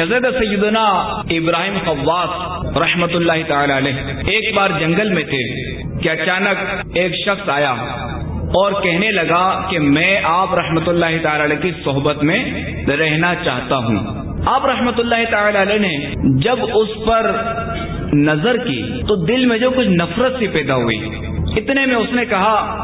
حضرت سیدنا ابراہیم خواص رحمت اللہ تعالی علیہ ایک بار جنگل میں تھے کہ اچانک ایک شخص آیا اور کہنے لگا کہ میں آپ رحمت اللہ تعالی علیہ کی صحبت میں رہنا چاہتا ہوں۔ آپ رحمت اللہ تعالی علیہ نے جب اس پر نظر کی تو دل میں جو کچھ نفرت سی پیدا ہوئی۔ اتنے میں اس نے کہا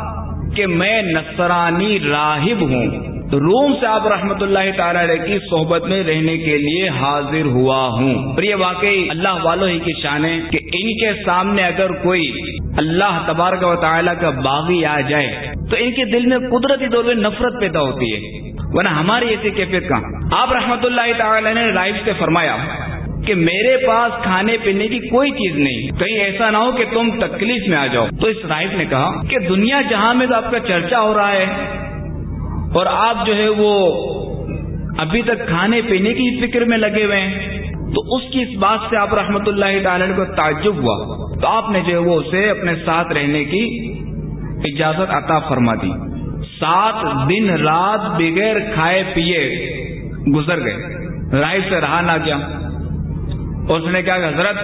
کہ میں نصرانی راہب ہوں۔ روم سے آپ رحمت اللہ تعالی علیہ کی صحبت میں رہنے کے لیے حاضر ہوا ہوں۔ اور یہ واقعی اللہ والوں ہی کی شان ہے کہ ان کے سامنے اگر کوئی اللہ تبارک و تعالیٰ کا باغی آ جائے، تو ان کے دل میں قدرتی طور پہ نفرت پیدا ہوتی ہے۔ ورنہ ہماری ایسی کیفیت کا آپ رحمت اللہ تعالی نے رائف سے فرمایا کہ میرے پاس کھانے پینے کی کوئی چیز نہیں، کہیں ایسا نہ ہو کہ تم تکلیف میں آ جاؤ۔ تو اس رائف نے کہا کہ دنیا جہاں میں تو آپ کا چرچا ہو رہا ہے اور آپ جو ہے وہ ابھی تک کھانے پینے کی فکر میں لگے ہوئے ہیں، تو اس کی اس بات سے آپ رحمت اللہ تعالی کو تعجب ہوا۔ تو آپ نے جو ہے وہ اسے اپنے ساتھ رہنے کی اجازت عطا فرما دی۔ سات دن رات بغیر کھائے پیے گزر گئے۔ رائے سے رہا نہ گیا۔ اور اس نے کہا کہ حضرت،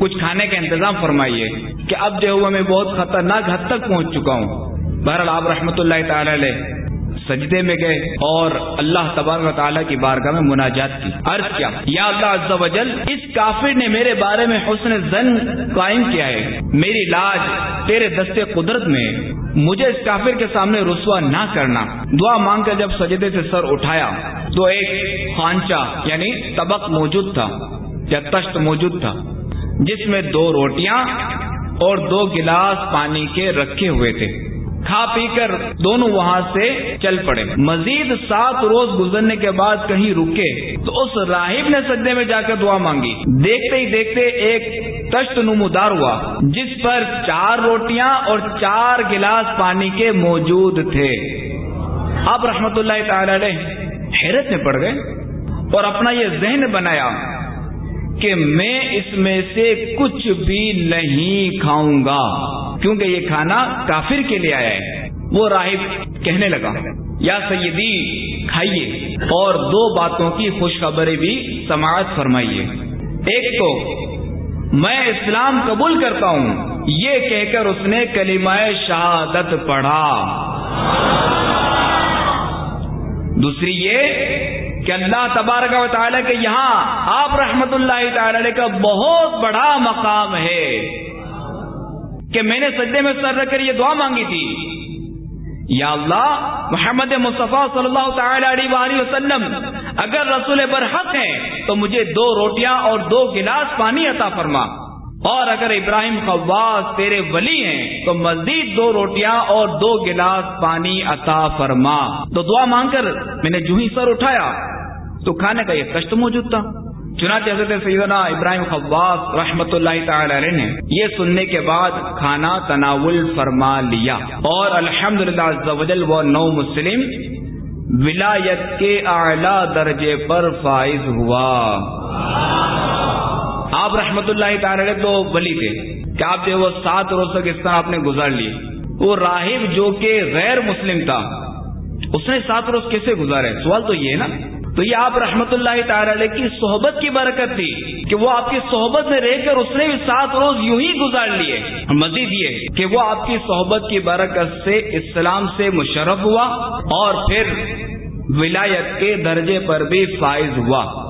کچھ کھانے کا انتظام فرمائیے کہ اب جو ہے وہ میں بہت خطرناک حد تک پہنچ چکا ہوں۔ بہرحال آپ رحمۃ اللہ تعالی علیہ سجدے میں گئے اور اللہ تبار و تعالیٰ کی بارگاہ میں مناجات کی۔ عرض کیا، یا اللہ عز و جل، اس کافر نے میرے بارے میں حسن زن قائم کیا ہے۔ میری لاج تیرے دستے قدرت میں، مجھے اس کافر کے سامنے رسوا نہ کرنا۔ دعا مانگ کر جب سجدے سے سر اٹھایا، تو ایک خانچہ یعنی طبق موجود تھا، یا تشت موجود تھا، جس میں دو روٹیاں اور دو گلاس پانی کے رکھے ہوئے تھے۔ کھا پی کر دونوں وہاں سے چل پڑے۔ مزید سات روز گزرنے کے بعد کہیں رکے تو اس راہب نے سجدے میں جا کر دعا مانگی۔ دیکھتے ہی دیکھتے ایک تشت نمودار ہوا، جس پر چار روٹیاں اور چار گلاس پانی کے موجود تھے۔ اب رحمت اللہ تعالی علیہ حیرت میں پڑ گئے اور اپنا یہ ذہن بنایا کہ میں اس میں سے کچھ بھی نہیں کھاؤں گا۔ کیونکہ یہ کھانا کافر کے لیے آیا ہے۔ وہ راہب کہنے لگا، یا سیدی، کھائیے۔ اور دو باتوں کی خوشخبری بھی سماعت فرمائیے۔ ایک تو، میں اسلام قبول کرتا ہوں۔ یہ کہہ کر اس نے کلمہ شہادت پڑھا۔ دوسری یہ کہ اللہ تبارک و تعالیٰ کے یہاں آپ رحمت اللہ تعالی کا بہت بڑا مقام ہے۔ کہ میں نے سجدے میں سر رکھ کر یہ دعا مانگی تھی۔ یا اللہ، محمد مصطفیٰ صلی اللہ تعالی علیہ وآلہ وسلم، اگر رسول برحق ہیں، تو مجھے دو روٹیاں اور دو گلاس پانی عطا فرما۔ اور اگر ابراہیم خواص تیرے ولی ہیں، تو مزید دو روٹیاں اور دو گلاس پانی عطا فرما۔ تو دعا مانگ کر میں نے جو ہی سر اٹھایا، تو کھانے کا یہ کشت موجود تھا۔ چنانچہ حضرت سیدنا ابراہیم خواص رحمت اللہ تعالی علیہ نے یہ سننے کے بعد کھانا تناول فرما لیا اور الحمد للہ وہ نو مسلم ولایت کے اعلی درجے پر فائز ہوا۔ آپ رحمت اللہ تعالی علیہ تو ولی تھے کہ آپ جو وہ سات روز تک اس طرح آپ نے گزار لی وہ راہب جو کہ غیر مسلم تھا، اس نے سات روز کیسے گزارے؟ سوال تو یہ ہے نا تو یہ آپ رحمت اللہ تعالی علیہ کی صحبت کی برکت تھی کہ وہ آپ کی صحبت میں رہ کر اس نے بھی سات روز یوں ہی گزار لیے۔ مزید یہ کہ وہ آپ کی صحبت کی برکت سے اسلام سے مشرف ہوا اور پھر ولایت کے درجے پر بھی فائز ہوا۔